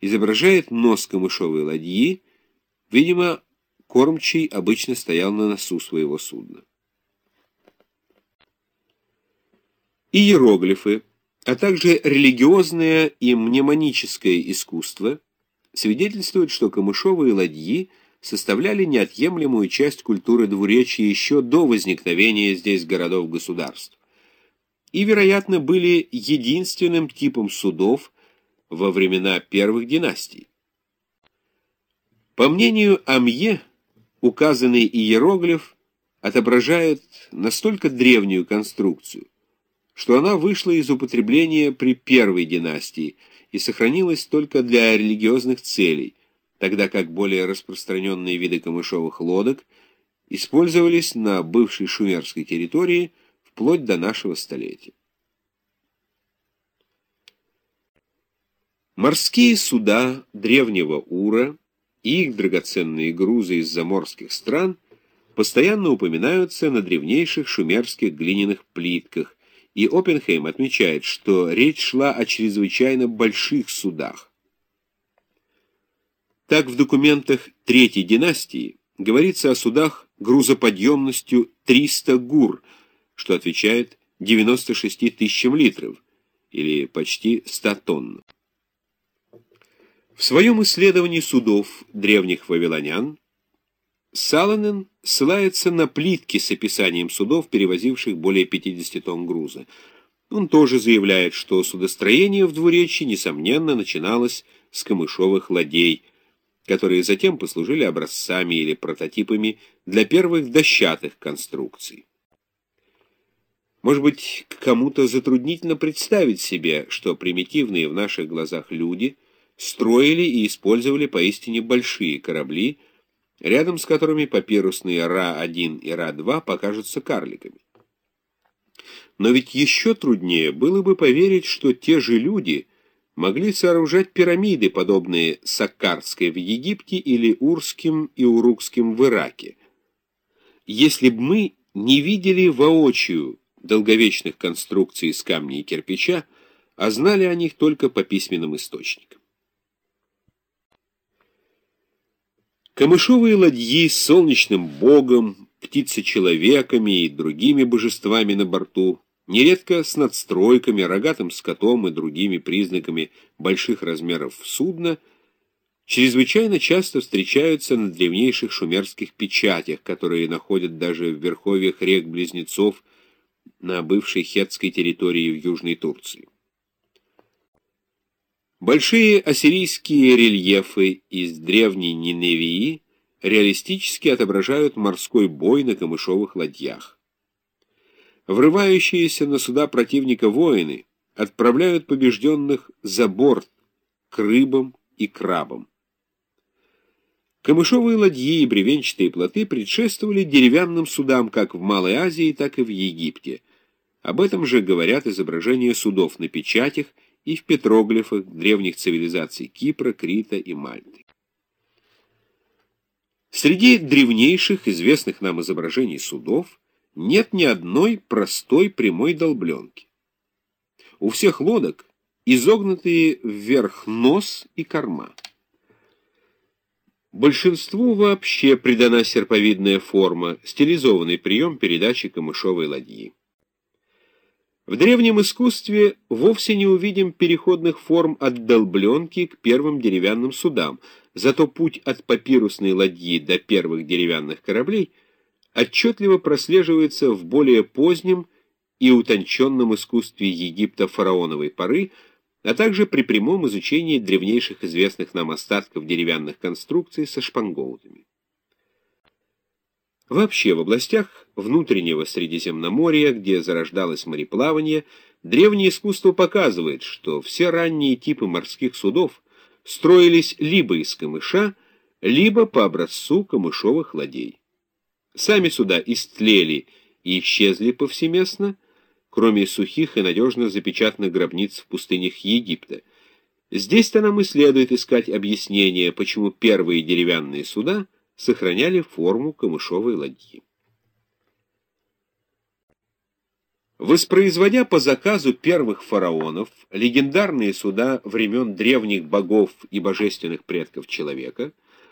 изображает нос камышовой ладьи, видимо, кормчий обычно стоял на носу своего судна. Иероглифы, а также религиозное и мнемоническое искусство свидетельствуют, что камышовые ладьи составляли неотъемлемую часть культуры двуречья еще до возникновения здесь городов-государств и, вероятно, были единственным типом судов во времена первых династий. По мнению Амье, указанный иероглиф отображает настолько древнюю конструкцию, что она вышла из употребления при первой династии и сохранилась только для религиозных целей, тогда как более распространенные виды камышовых лодок использовались на бывшей шумерской территории вплоть до нашего столетия. Морские суда древнего Ура и их драгоценные грузы из заморских стран постоянно упоминаются на древнейших шумерских глиняных плитках, и Оппенхейм отмечает, что речь шла о чрезвычайно больших судах. Так в документах Третьей династии говорится о судах грузоподъемностью 300 гур, что отвечает 96 тысячам литров, или почти 100 тонн. В своем исследовании судов древних вавилонян Саланен ссылается на плитки с описанием судов, перевозивших более 50 тонн груза. Он тоже заявляет, что судостроение в двуречье, несомненно, начиналось с камышовых ладей, которые затем послужили образцами или прототипами для первых дощатых конструкций. Может быть, кому-то затруднительно представить себе, что примитивные в наших глазах люди строили и использовали поистине большие корабли, рядом с которыми папирусные Ра-1 и Ра-2 покажутся карликами. Но ведь еще труднее было бы поверить, что те же люди могли сооружать пирамиды, подобные Саккарской в Египте или Урским и Урукским в Ираке, если бы мы не видели воочию долговечных конструкций из камня и кирпича, а знали о них только по письменным источникам. Камышовые ладьи с солнечным богом, птицечеловеками и другими божествами на борту, нередко с надстройками, рогатым скотом и другими признаками больших размеров судна, чрезвычайно часто встречаются на древнейших шумерских печатях, которые находят даже в верховьях рек-близнецов на бывшей хетской территории в Южной Турции. Большие ассирийские рельефы из древней Ниневии реалистически отображают морской бой на камышовых ладьях. Врывающиеся на суда противника воины отправляют побежденных за борт к рыбам и крабам. Камышовые ладьи и бревенчатые плоты предшествовали деревянным судам как в Малой Азии, так и в Египте. Об этом же говорят изображения судов на печатях и в петроглифах древних цивилизаций Кипра, Крита и Мальты. Среди древнейших известных нам изображений судов нет ни одной простой прямой долбленки. У всех лодок изогнутые вверх нос и корма. Большинству вообще придана серповидная форма, стилизованный прием передачи камышовой ладьи. В древнем искусстве вовсе не увидим переходных форм от долбленки к первым деревянным судам, зато путь от папирусной ладьи до первых деревянных кораблей отчетливо прослеживается в более позднем и утонченном искусстве Египта фараоновой поры, а также при прямом изучении древнейших известных нам остатков деревянных конструкций со шпангоутами. Вообще, в областях внутреннего Средиземноморья, где зарождалось мореплавание, древнее искусство показывает, что все ранние типы морских судов строились либо из камыша, либо по образцу камышовых ладей. Сами суда истлели и исчезли повсеместно, кроме сухих и надежно запечатанных гробниц в пустынях Египта. Здесь-то нам и следует искать объяснение, почему первые деревянные суда — сохраняли форму камышовой ладьи. Воспроизводя по заказу первых фараонов легендарные суда времен древних богов и божественных предков человека,